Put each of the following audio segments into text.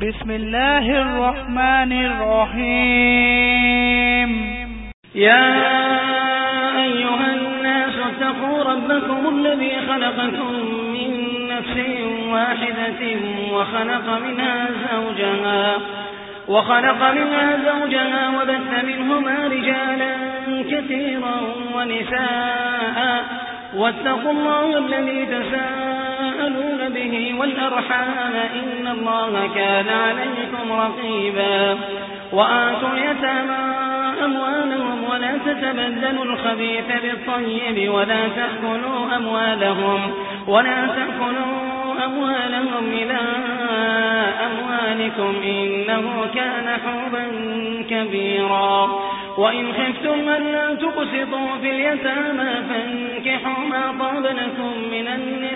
بسم الله الرحمن الرحيم يا أيها الناس اتقوا ربكم الذي خلقكم من نفس واحدة وخلق منها زوجها وخلق منها زوجها وبث منهما رجالا كثيرا ونساء. واتقوا الله الذي تساءلون به والأرحام إن الله كان عليكم رقيبا. وآتوا يتامى أموالهم ولا تتبدلوا الخبيث بالطيب ولا تأكلوا أموالهم ولا تأكلوا أموالهم إلى أموالكم إنه كان حوبا كبيرا. وإن خفتم أن لا تقسطوا في اليتامى فانكحوا ما طاب لكم من النساء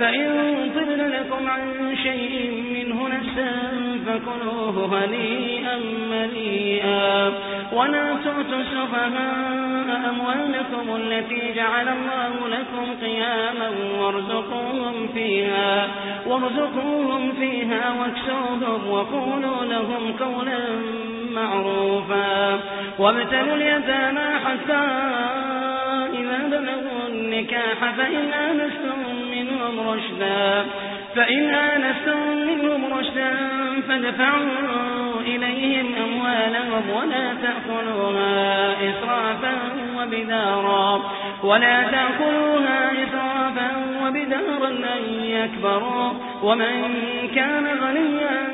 فإن طبن لكم عن شيء منه نفسا فكلوه هنيئا مليئا. ولا تؤتوا السفهاء أموالكم التي جعل الله لكم قياما وارزقوهم فيها وارزقوهم فيها واكسوهم وقولوا لهم قولا معروفا. وابتلوا اليتامى حتى إذا بلغوا النكاح فإن آنستم منهم رشدا. فإن آنستم منهم رشدا فادفعوا إليهم أموالهم ولا تأكلوها إسرافا وبدارا. ولا تأكلوها إسرافا وبدارا أن يكبروا. ومن كان غنيا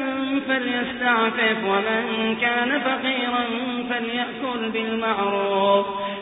فليستعفف ومن كان فقيرا فليأكل بالمعروف.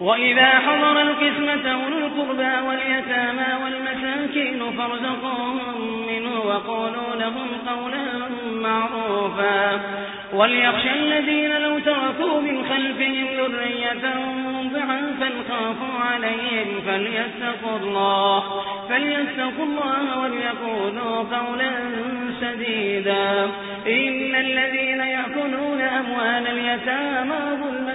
وإذا حضر القسمة أولو القربى واليتامى والمساكين فارزقوهم منه وقولوا لهم قولا معروفا. وليخشى الذين لو تركوا من خلفهم ذرية ضعفا خافوا عليهم فليتقوا الله فليتقوا الله وليقولوا قولا سديدا. إن الذين يأكلون أموال اليتامى ظلما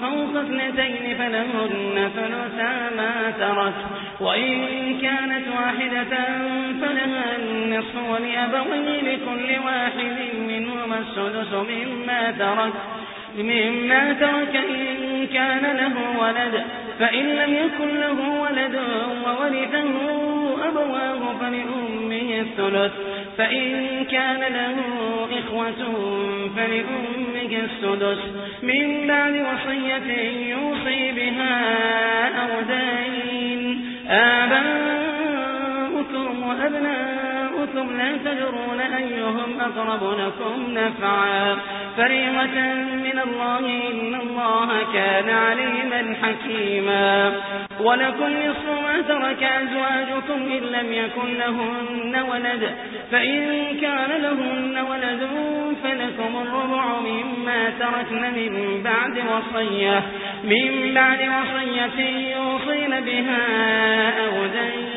فوق اثنتين فلهن ثلثا ما ترك. وإن كانت واحدة فلها النصف ولأبوي لكل واحد منهما السدس مما ترك. مما ترك إن كان له ولد. فإن لم يكن له ولد وورثه أبواه فلأمه الثلث. فإن كان له إخوة فلأمه السدس من بعد وصية يوصي بها أو دين آباؤكم وأبناؤكم لا تدرون أيهم أقرب لكم نفعا. فريمة من الله إن الله كان عليما حكيما. ولكل نصف ما ترك أزواجكم إن لم يكن لهن ولد فإن كان لهن ولد فلكم الربع مما تركن من بعد وصية من بعد وصية يوصين بها أو دين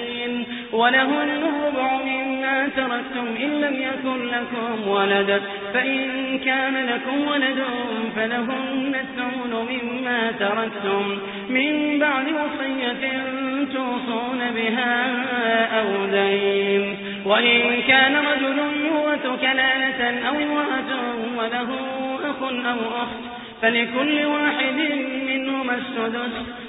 ولهن الربع مما تركتم إن لم يكن لكم ولد فإن كان لكم ولد فلهن الثمن مما تركتم. من بعد وصية توصون بها أو وإن كان رجل يوت كلالة أو امرأة وله أخ أو أخت فلكل واحد منهما السدس.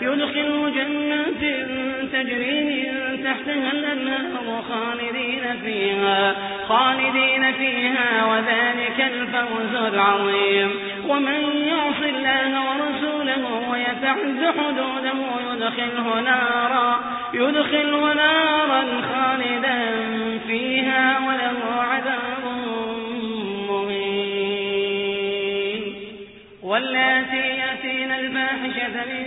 يدخل جنات تجري من تحتها الأنهار خالدين فيها خالدين فيها وذلك الفوز العظيم. ومن يعص الله ورسوله ويتعد حدوده يدخله نارا يدخله نارا خالدا فيها وله عذاب مهين. واللاتي يأتين الفاحشة من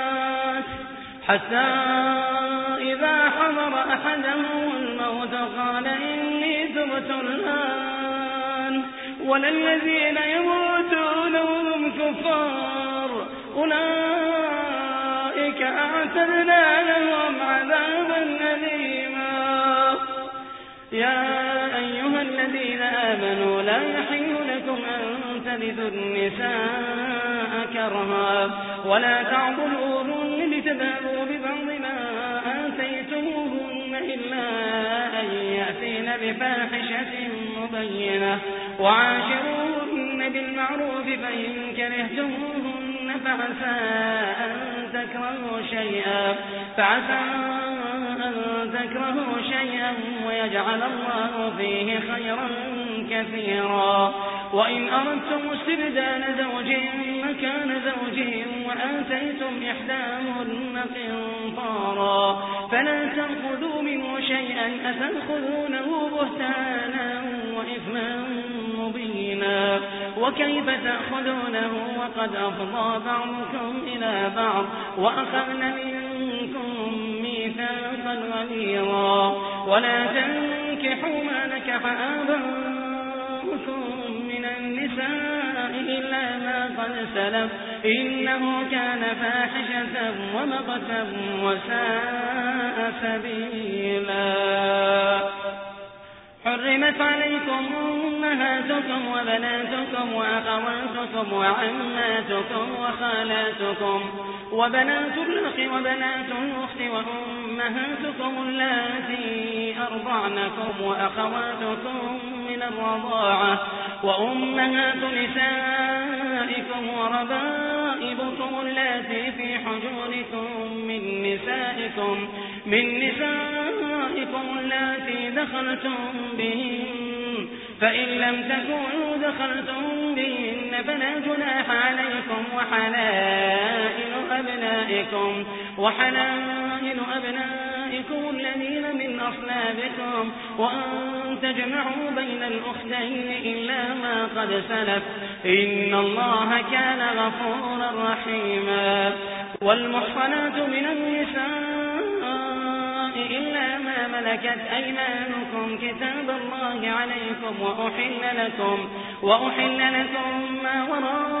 حتى إذا حضر أحدهم الموت قال إني تبت الآن. وللذين يموتون وهم كفار. أولئك أعتدنا لهم عذابا أليما. يا أيها الذين آمنوا لا يحل لكم أن تلثوا النساء كرها ولا تعضلوهن بفاحشة مبينة. وعاشروهن بالمعروف فإن كرهتموهن فعسى أن تكرهوا شيئا. فعسى أن تكرهوا شيئا ويجعل الله فيه خيرا كثيرا. وإن أردتم استبدال زوج مكان زوج وآتيتم إحداهن قنطارا فلا تأخذوا منه شيئا أتأخذونه بهتانا وإثما مبينا وكيف تأخذونه وقد أفضى بعضكم إلى بعض وأخذن منكم ميثاقا غليظا ولا تنكحوا ما نكح آباؤكم من النساء إلا ما قد سلف. إنه كان فاحشة ومقتا وساء سبيلا. حرمت عليكم أمهاتكم وبناتكم وأخواتكم وعماتكم وخالاتكم وبنات الأخ وبنات الأخت وأمهاتكم اللاتي أرضعنكم وأخواتكم من الرضاعة وأمهات نسائكم وربائبكم اللاتي في حجوركم من نسائكم من نسائكم اللاتي دخلتم بهن فإن لم تكونوا دخلتم بهن فلا جناح عليكم وحلائل أبنائكم وحلائل أبنائكم الذين من أصلابكم وأن تجمعوا بين الأختين إلا ما قد سلف. إن الله كان غفورا رحيما. والمحصنات من النساء إلا ما ملكت أيمانكم كتاب الله عليكم وأحل لكم, وأحل لكم ما وراء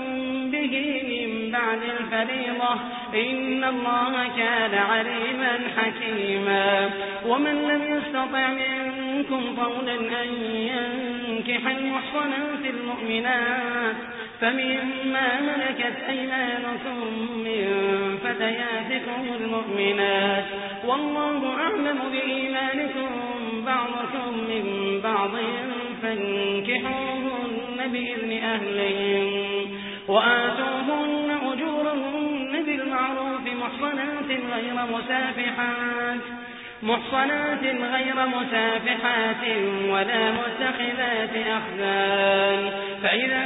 به من بعد الفريضة. إن الله كان عليما حكيما. ومن لم يستطع منكم قولا أن ينكح المحصنات المؤمنات فمما ملكت أيمانكم من فتياتكم المؤمنات. والله أعلم بإيمانكم بعضكم من بعض فانكحوهن بإذن أهلهم. وآتوهن أجورهن بالمعروف محصنات غير مسافحات محصنات غير مسافحات ولا متخذات أخذان فإذا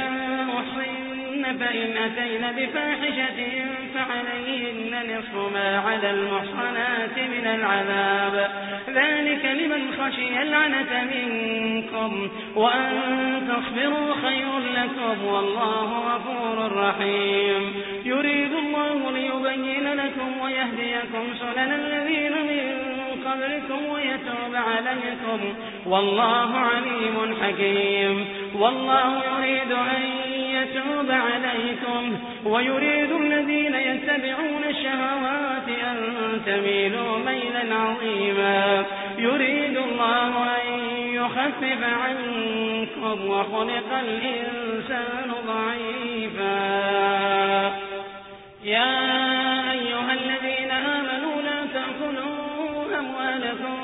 أحصن فإن أتين بفاحشة فعليهن نصف ما على المحصنات من العذاب. ذلك لمن خشي العنة منكم وأن تصبروا خير لكم والله غفور رحيم. يريد الله ليبين لكم ويهديكم سنن الذين من قبلكم ويتوب عليكم. والله عليم حكيم. والله يريد أن يتوب عليكم ويريد الذين يتبعون الشهوات أن تميلوا ميلا عظيما. يريد الله أن يخفف عنكم وخلق الإنسان ضعيفا. يا أيها الذين آمنوا لا تأكلوا أموالكم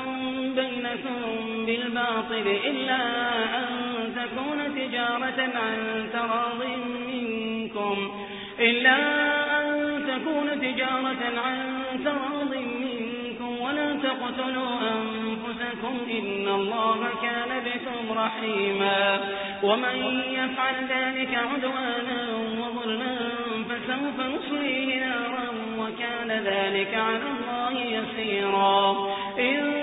بينكم بالباطل إلا تجارة عن تراض منكم إلا أن تكون تجارة عن تراض منكم ولا تقتلوا أنفسكم إن الله كان بكم رحيما ومن يفعل ذلك عدوانا وظلما فسوف نصليه نارا وكان ذلك على الله يسيرا إن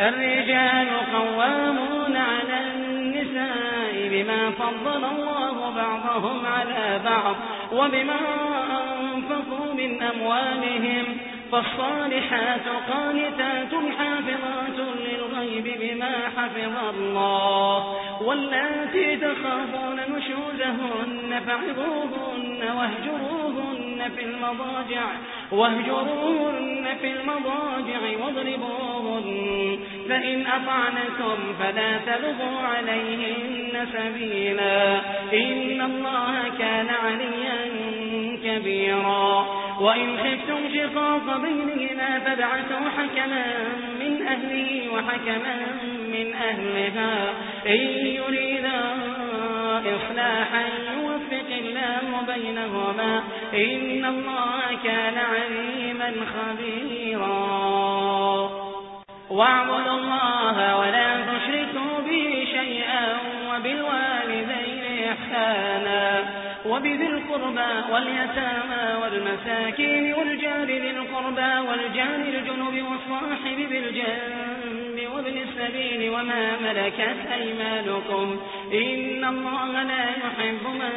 الرجال قوامون على النساء بما فضل الله بعضهم على بعض وبما أنفقوا من أموالهم فالصالحات قانتات حافظات للغيب بما حفظ الله واللاتي تخافون نشوزهن فعظوهن واهجروهن في المضاجع واهجروهن في المضاجع واضربوهن. فإن أطعنكم فلا تبغوا عليهن سبيلا. إن الله كان عليا كبيرا. وإن خفتم شقاق بينهما فابعثوا حكما من أهله وحكما من أهلها. إن يريدا إصلاحا يوفق الله بينهما إن الله كان عليما خبيرا. واعبدوا الله ولا تشركوا به شيئا وبالوالدين إحسانا وبذي القربى واليتامى والمساكين والجار للقربى والجار الجنب والصاحب بالجنب السبيل وما ملكت أيمانكم. إن الله لا يحب من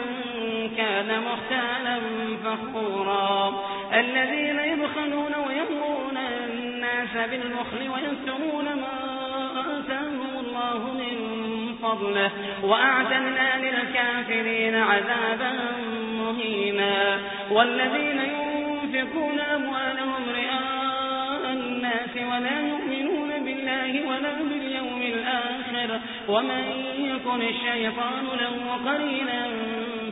كان مختالا فخورا. الذين يبخلون ويهمون الناس بالبخل ويكتمون ما آتاهم الله من فضله. وأعتدنا للكافرين عذابا مهينا. والذين ينفقون أموالهم رئاء الناس ولا يؤمنون بالله ولا باليوم الآخر ومن يكن الشيطان له قرينا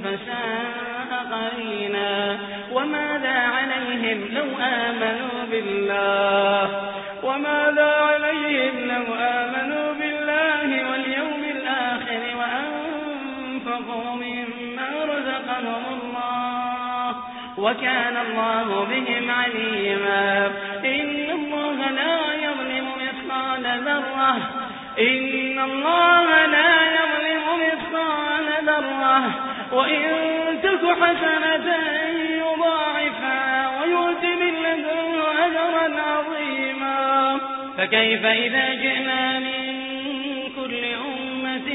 فساء قرينا وماذا عليهم لو آمنوا بالله وماذا عليهم لو آمنوا بالله واليوم الآخر وأنفقوا مما رزقهم الله وكان الله بهم عليما إن الله لا يظلم مثقال ذرة وإن تك حسنة يضاعفها ويؤت من لدنه أجرا عظيما. فكيف إذا جئنا من كل أمة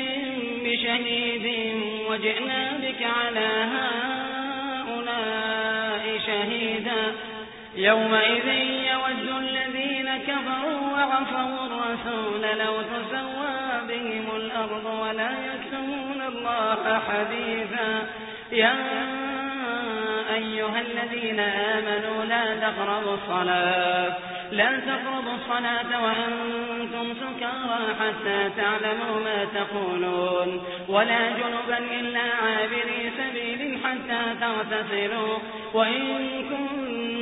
بشهيد وجئنا بك على هؤلاء شهيدا. يومئذ يود وعصوا الرسول لو تسوى بهم الأرض ولا يكتمون الله حديثا. يا أيها الذين آمنوا لا تقربوا الصلاة لا تقربوا الصلاة وأنتم سكارى حتى تعلموا ما تقولون. ولا جنبا إلا عابري سبيل حتى تغتسلوا وإن كنتم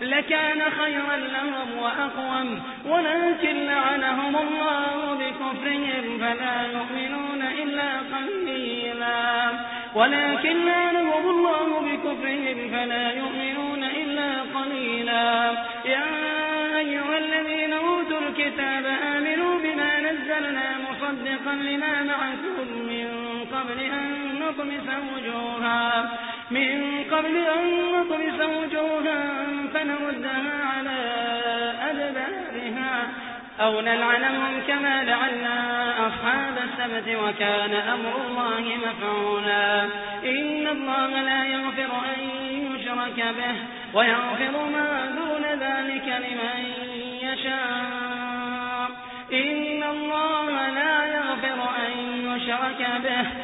لكان خيرا لهم وأقوم ولكن لعنهم الله بكفرهم فلا يؤمنون إلا قليلا. ولكن لعنهم الله بكفرهم فلا يؤمنون إلا قليلا. يا أيها الذين أوتوا الكتاب آمنوا بما نزلنا مصدقا لما معكم من قبل أن نطمس وجوها. من قبل أن نطمس وجوها فنردها على أدبارها أو نلعنهم كما لعنا أصحاب السبت وكان أمر الله مفعولا. إن الله لا يغفر أن يشرك به ويغفر ما دون ذلك لمن يشاء. إن الله لا يغفر أن يشرك به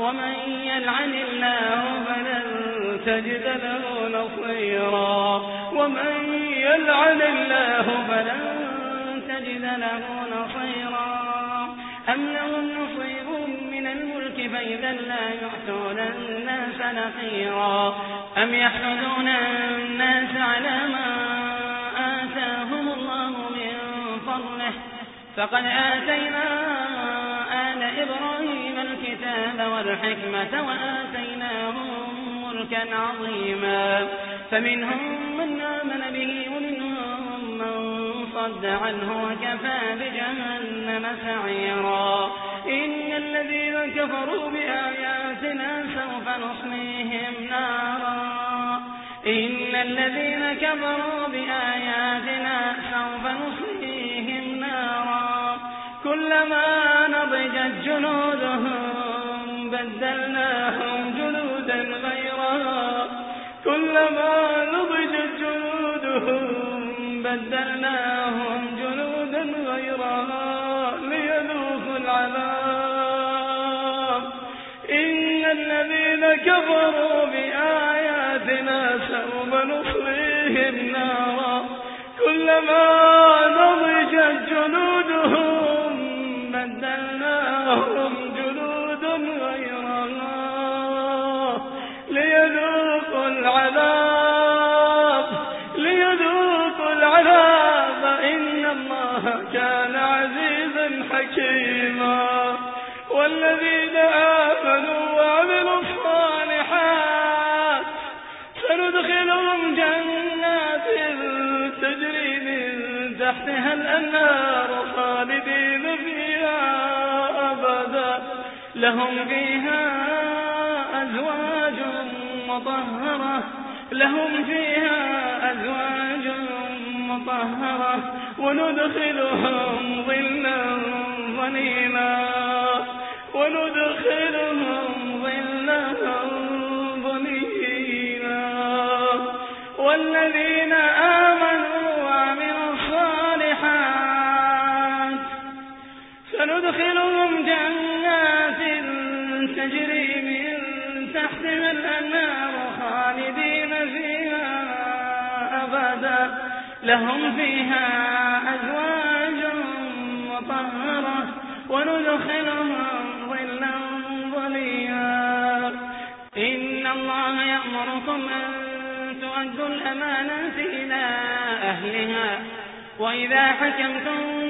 ومن يلعن الله فلن تجد له نصيرا. ومن يلعن الله فلن تجد له نصيرا. أم لهم نصيب من الملك فإذا لا يحتون الناس نقيرا. أم يحسدون الناس على ما آتاهم الله من فضله. فقد آتينا آل إبراهيم الكتاب والحكمة وآتيناهم ملكا عظيما. فمنهم من آمن به ومنهم من صد عنه وكفى بجهنم سعيرا. إن الذين كفروا بآياتنا سوف نصليهم نارا. إن الذين كفروا بآياتنا سوف نصليهم نارا. كلما نضجت جنودهم بدلناهم جنودا غيرها كلما نضجت جنودهم بدلناهم جنودا غيرها ليذوقوا العذاب إن الذين كفروا بآياتنا سوف نصليهم نارا كلما تحتها الأنهار خالدين فيها أبدا. لهم فيها أزواج مطهرة. لهم فيها أزواج مطهرة. وندخلهم ظلا ظليلا. وندخلهم ظلا ظليلا. والذين آمنوا سندخلهم جنات تجري من تحتها الأنهار خالدين فيها أبدا. لهم فيها أزواج مطهرة وندخلهم ظلا ظليا إن الله يأمركم أن تؤدوا الأمانات إلى أهلها. وإذا حكمتم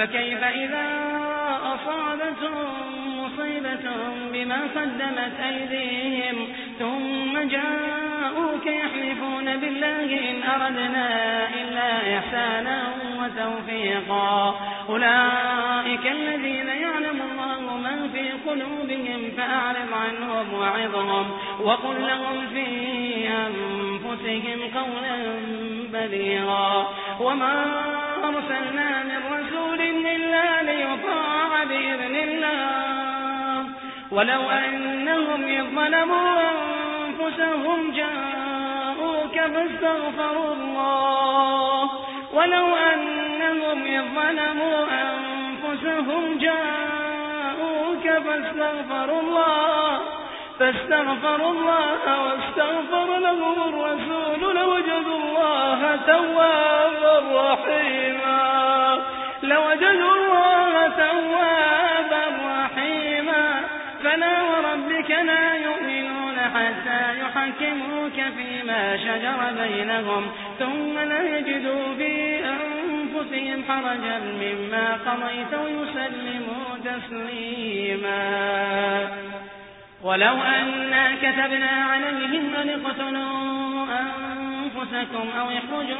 فكيف إذا أصابتهم مصيبة بما قدمت أيديهم ثم جاءوك يحلفون بالله إن أردنا إلا إحسانا وتوفيقا. أولئك الذين يعلم الله ما في قلوبهم فأعرض عنهم وعظهم وقل لهم في أنفسهم قولا بليغا. وما أرسلنا من رسول إلا ليطاع بإذن الله. ولو أنهم يظلموا أنفسهم جاءوك فاستغفروا الله. ولو أنهم يظلموا أنفسهم جاءوك فاستغفروا الله. فاستغفروا الله واستغفر لهم الرسول لوجدوا الله توابا رحيما. يحكموك فيما شجر بينهم ثم لا يجدوا في أنفسهم حرجا مما قضيت ويسلموا تسليما. ولو أنا كتبنا عليهم أن اقتلوا أنفسكم أو اخرجوا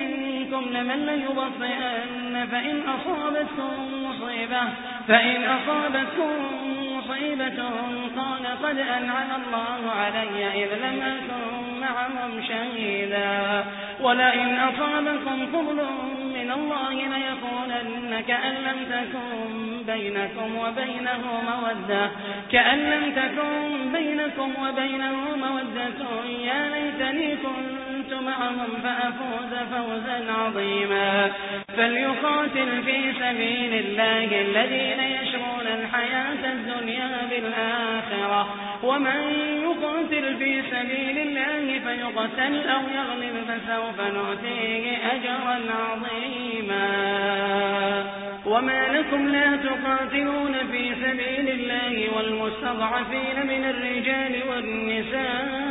منكم لمن ليبطئن فإن أصابتكم مصيبة فإن أصابتكم مصيبة قال قد أنعم الله علي إذ لم أكن معهم شهيدا. ولئن أصابكم فضل من الله ليقولن كأن لم تكن بينكم وبينه مودة كأن لم تكن بينكم وبينه مودة يا ليتني كنت معهم فأفوز فوزا عظيما. فليقاتل في سبيل الله الذين يشرون الحياة الدنيا بالآخرة. ومن يقاتل في سبيل الله فيقتل أو يغلب فسوف نؤتيه أجرا عظيما. وما لكم لا تقاتلون في سبيل الله والمستضعفين من الرجال والنساء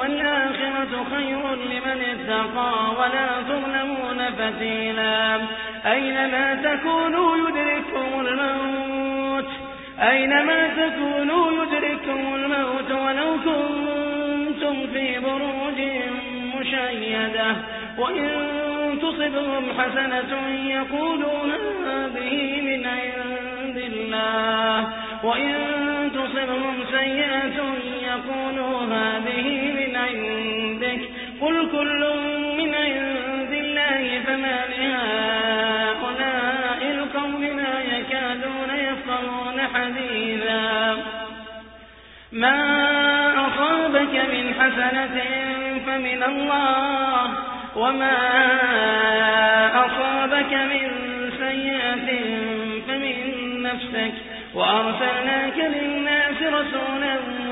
والآخرة خير لمن اتقى ولا تظلمون فتيلا. أينما تكونوا يدرككم الموت؟ أينما تكونوا يدرككم الموت ولو كنتم في بروج مشيدة؟ وإن تصبهم حسنة يقولون هذه من عند الله. وإن تصبهم سيئة يقولوا هذه من عندك. قل كل من عند الله فما لهؤلاء القوم لا يكادون يفقهون حديثا. ما أصابك من حسنة فمن الله وما أصابك من سيئة فمن نفسك. وأرسلناك للناس رسولا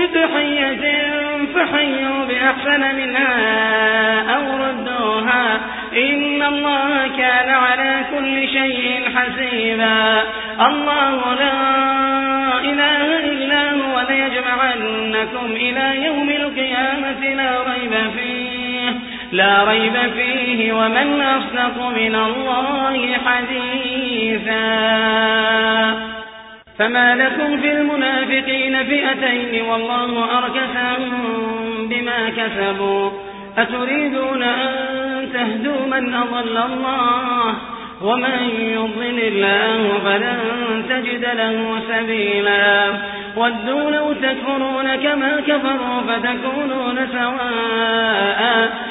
بتحية فحيوا بأحسن منها أو ردوها. إن الله كان على كل شيء حسيبا. الله لا إله إلا هو ليجمعنكم إلى يوم القيامة لا ريب فيه. لا ريب فيه ومن أصدق من الله حديثا. فما لكم في المنافقين فئتين والله أركسهم بما كسبوا أتريدون أن تهدوا من أضل الله ومن يضل الله فلن تجد له سبيلا ودوا لو تكفرون كما كفروا فتكونون سواء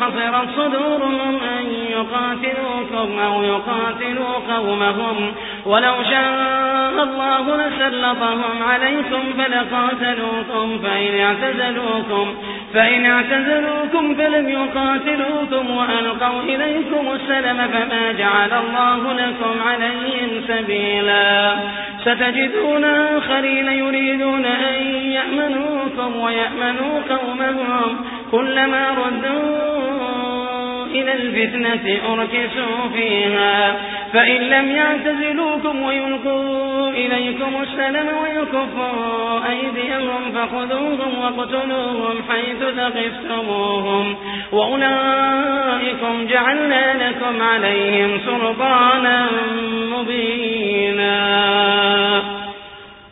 حصرت صدورهم أن يقاتلوكم أو يقاتلوا قومهم ولو شاء الله لسلطهم عليكم فلقاتلوكم فإن اعتزلوكم فإن اعتزلوكم فلم يقاتلوكم وألقوا إليكم السلم فما جعل الله لكم عليهم سبيلا ستجدون آخرين يريدون أن يأمنوكم ويأمنوا قومهم كلما ردوا إلى الفتنة أركسوا فيها. فإن لم يعتزلوكم ويلقوا إليكم السلم ويكفوا أيديهم فخذوهم واقتلوهم حيث ثقفتموهم. وأولئكم جعلنا لكم عليهم سلطانا مبينا.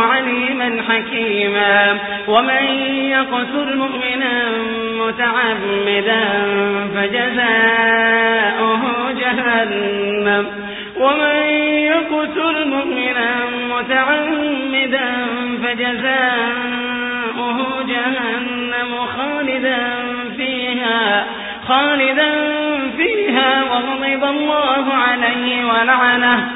عليما حكيما. ومن يقتل مؤمنا متعمدا فجزاؤه جهنم. ومن يقتل مؤمنا متعمدا فجزاؤه جهنم خالدا فيها خالدا فيها وغضب الله عليه ولعنه.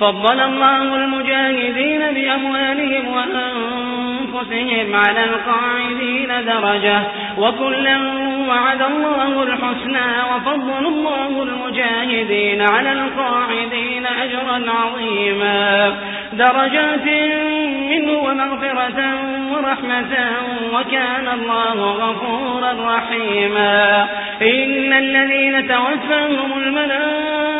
فضل الله المجاهدين بأموالهم وأنفسهم على القاعدين درجة. وكلا وعد الله الحسنى وفضل الله المجاهدين على القاعدين أجرا عظيما. درجات منه ومغفرة ورحمة وكان الله غفورا رحيما. إن الذين توفاهم الملائكة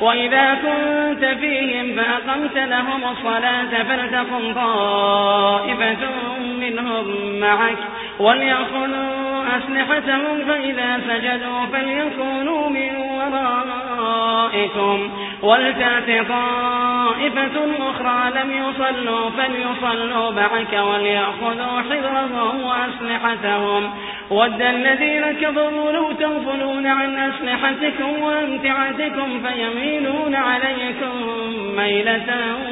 وإذا كنت فيهم فأقمت لهم الصلاة فلتقم طائفة منهم معك وليأخذوا أسلحتهم فإذا سجدوا فليكونوا من ورائكم. ولتأت طائفة أخرى لم يصلوا فليصلوا معك وليأخذوا حذرهم وأسلحتهم. ود الذين كفروا لو تغفلون عن أسلحتكم وأمتعتكم فيميلون عليكم ميلة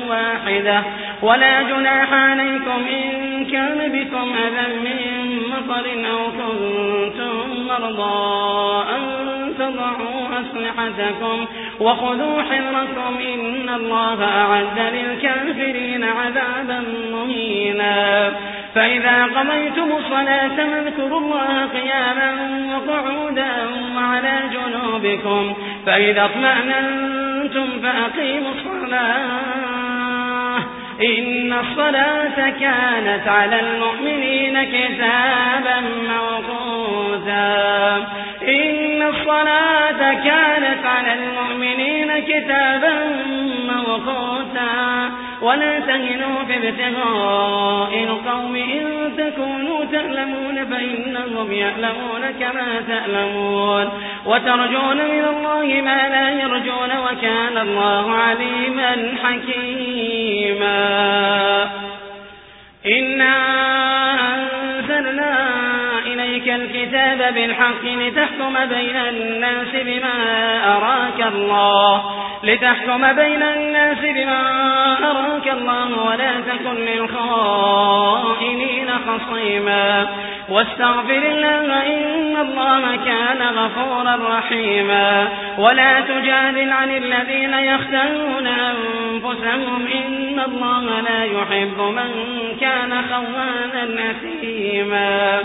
واحدة. ولا جناح عليكم إن كان بكم أذى من مطر أو كنتم مرضى أن تضعوا أسلحتكم وخذوا حذركم إن الله أعد للكافرين عذابا مهينا. فإذا قضيتم الصلاة فاذكروا الله قياما وقعودا وعلى جنوبكم فإذا اطمأننتم فأقيموا الصلاة. إن الصلاة كانت على المؤمنين كتابا موقوتا. إن الصلاة كانت على المؤمنين كتابا موقوتا. ولا تهنوا في ابتغاء القوم إن تكونوا تألمون فإنهم يألمون كما تألمون وترجون من الله ما لا يرجون وكان الله عليما حكيما إنا الكتاب بالحق لتحكم بين الناس بما أراك الله. لتحكم بين الناس بما أراك الله ولا تكن للخائنين خصيما. واستغفر الله إن الله كان غفورا رحيما. ولا تجادل عن الذين يختارون أنفسهم إن الله لا يحب من كان خوانا أثيما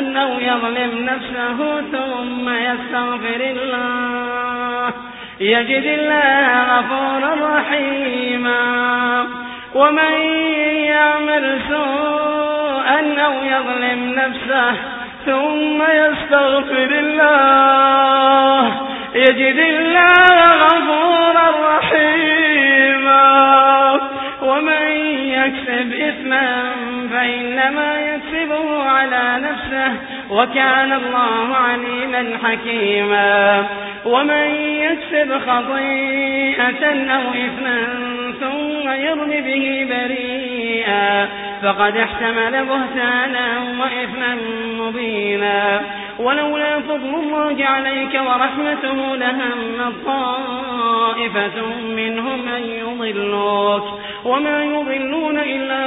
أو يظلم نفسه ثم يستغفر الله. يجد الله غفورا رحيما. ومن يعمل سوءا أو يظلم نفسه ثم يستغفر الله يجد الله غفورا رحيما. ومن يكسب إثما فإنما يكسبه على نفسه وكان الله عليما حكيما. ومن يكسب خطيئة أو إثما ثم يرم به بريئا فقد احتمل بهتانا وإثما مبينا. ولولا فضل الله عليك ورحمته لهم طائفة منهم أن يضلوك. وما يضلون إلا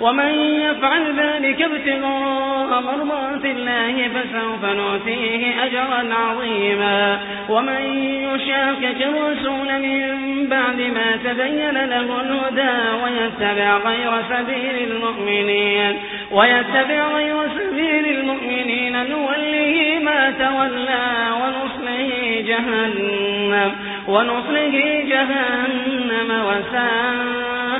ومن يفعل ذلك ابتغاء مرضات الله فسوف نؤتيه أجرا عظيما. ومن يشاكك الرسول من بعد ما تبين له الهدى ويتبع غير سبيل المؤمنين ويتبع غير سبيل المؤمنين نوله ما تولى ونصله جهنم ونصله جهنم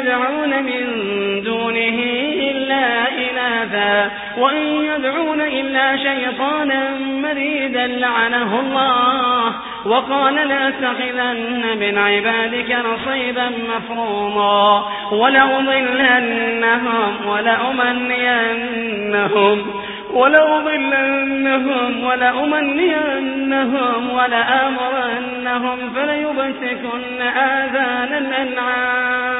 يدعون من دونه إلا إناثا وإن يدعون إلا شيطانا مريدا لعنه الله. وقال لا تخذن من عبادك نصيبا مفروضا ولأضلنهم ولأمنينهم ولأضلنهم ولأمنينهم ولآمرنهم فليبتكن آذان الأنعام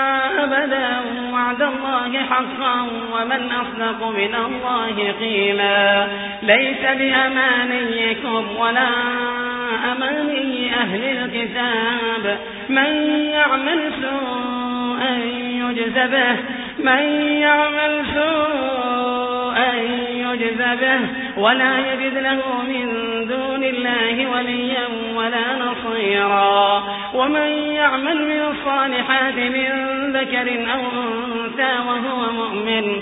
أبدا وعد الله حقا ومن أصدق من الله قيلا. ليس بأمانيكم ولا أماني أهل الكتاب. من يعمل سوءا يجز به. من يعمل سوءا يجز به. ولا يجد له من دون الله وليا ولا نصيرا. ومن يعمل من الصالحات من ذكر أو أنثى وهو مؤمن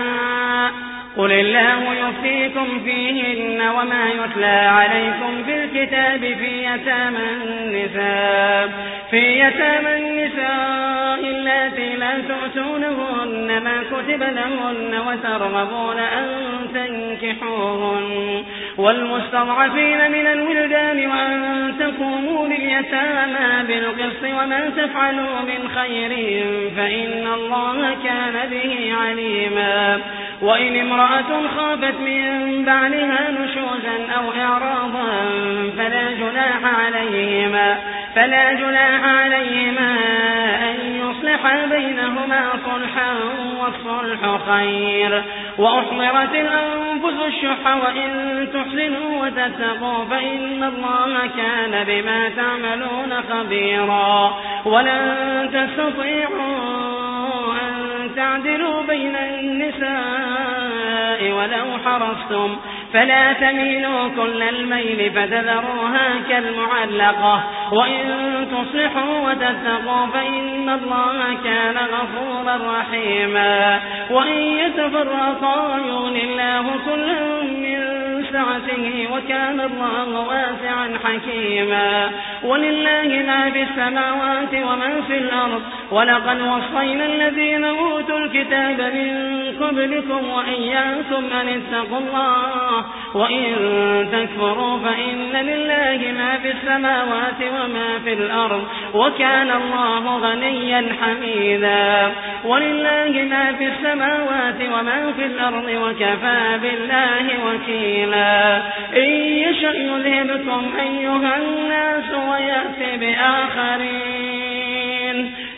شَاءَ قل الله يفتيكم فيهن وما يتلى عليكم في الكتاب في يتامى النساء في يتامى النساء اللاتي لا تؤتونهن ما كتب لهن وترغبون أن تنكحوهن والمستضعفين من الولدان وأن تقوموا لليتامى بالقسط وما تفعلوا من خير فإن الله كان به عليما وإن امرأة خافت من بعلها نشوزا أو إعراضا فلا جناح عليهما فلا جناح عليهما أن يصلح بينهما صلحا والصلح خير. وأحضرت الأنفس الشح وإن تحسنوا وتتقوا فإن الله كان بما تعملون خبيرا. ولن تستطيعوا تعدلوا بين النساء ولو حرصتم فلا تميلوا كل الميل فتذروها كالمعلقة وإن تصلحوا وتتقوا فإن الله كان غفورا رحيما وإن يتفرقا يغن الله كل من سعته وكان الله واسعا حكيما ولله ما في السماوات وما في الأرض ولقد وصينا الذين أوتوا الكتاب من قبلكم وإياكم أن اتقوا الله وإن تكفروا فإن لله ما في السماوات وما في الأرض وكان الله غنيا حميدا ولله ما في السماوات وما في الأرض وكفى بالله وكيلا إن يشأ يذهبكم أيها الناس ويأتي بآخرين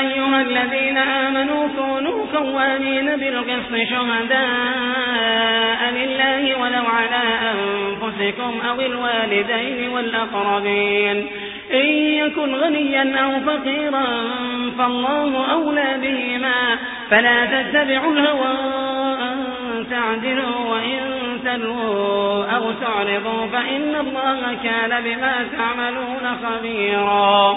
أيها الذين آمنوا كونوا قوامين بالقسط شهداء لله ولو على أنفسكم أو الوالدين والأقربين. إن يكن غنيا أو فقيرا فالله أولى بهما. فلا تتبعوا الهوى أن تعدلوا وإن تلووا أو تعرضوا فإن الله كان بما تعملون خبيرا.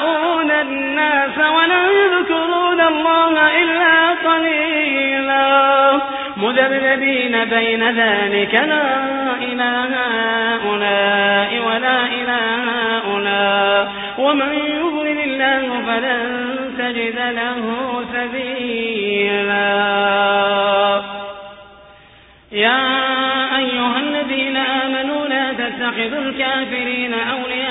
ولا يذكرون الله إلا قليلا. مذبذبين بين ذلك لا إله هؤلاء ولا إله هؤلاء. ومن يضلل الله فلن تجد له سبيلا. يا أيها الذين آمنوا لا تتخذوا الكافرين أولياء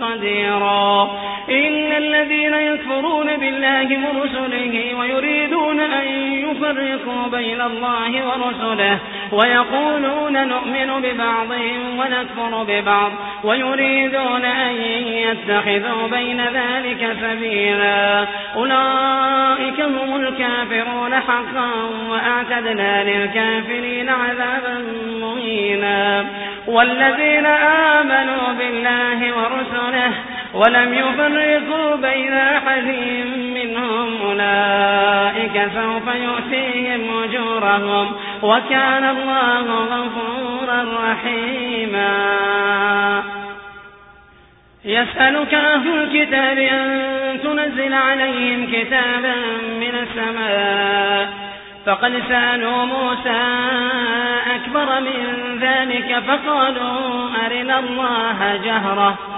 قديرا. إن الذين يكفرون بالله ورسله ويريدون أن يفرقوا بين الله ورسله ويقولون نؤمن ببعض ونكفر ببعض ويريدون أن يتخذوا بين ذلك سبيلا. أولئك هم الكافرون حقا وأعتدنا للكافرين عذابا مهينا. والذين آمنوا بالله ورسله ولم يفرقوا بين أحد منهم أولئك سوف يؤتيهم أجورهم وكان الله غفورا رحيما. يسألك أهل الكتاب أن تنزل عليهم كتابا من السماء. فقد سألوا موسى أكبر من ذلك فقالوا أرنا الله جهرة.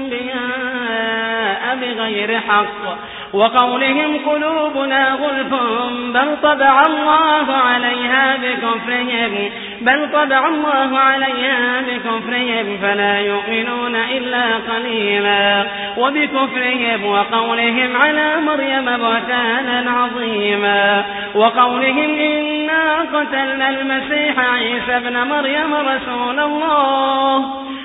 بغير حق وقولهم قلوبنا غلف بل طبع الله عليها بكفرهم بل طبع الله عليها بكفرهم فلا يؤمنون إلا قليلا. وبكفرهم وقولهم على مريم بهتانا عظيما. وقولهم إنا قتلنا المسيح عيسى ابن مريم رسول الله.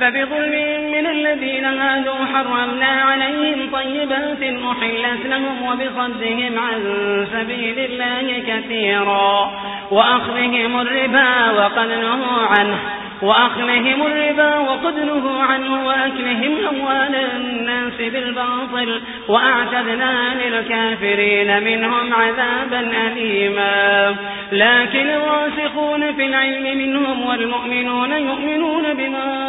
فبظلم من الذين هادوا حرمنا عليهم طيبات أحلت لهم وبصدهم عن سبيل الله كثيرا. وأخذهم الربا وقد نهوا عنه وأخذهم الربا وقد نهوا عنه وأكلهم أموال الناس بالباطل. وأعتدنا للكافرين منهم عذابا أليما. لكن الراسخون في العلم منهم والمؤمنون يؤمنون بما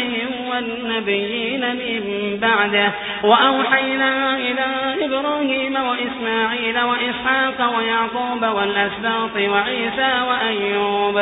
والنبيين من بعده. وأوحينا إلى إبراهيم وإسماعيل وإسحاق ويعقوب والأسباط وعيسى وأيوب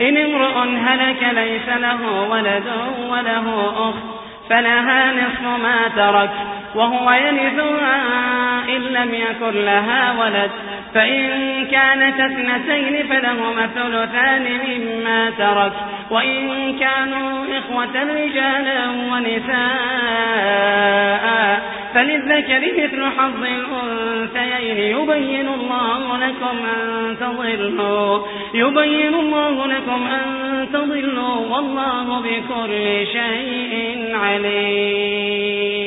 إن امرؤ هلك ليس له ولد وله أخت فلها نصف ما ترك وهو يرثها إن لم يكن لها ولد. فإن كانت اثنتين فلهما ثلثان مما ترك وإن كانوا إخوة رجالا ونساء فللذكر مثل حظ الأنثيين. يبين الله لكم أن تضلوا يبين الله لكم أن تضلوا والله بكل شيء عليم.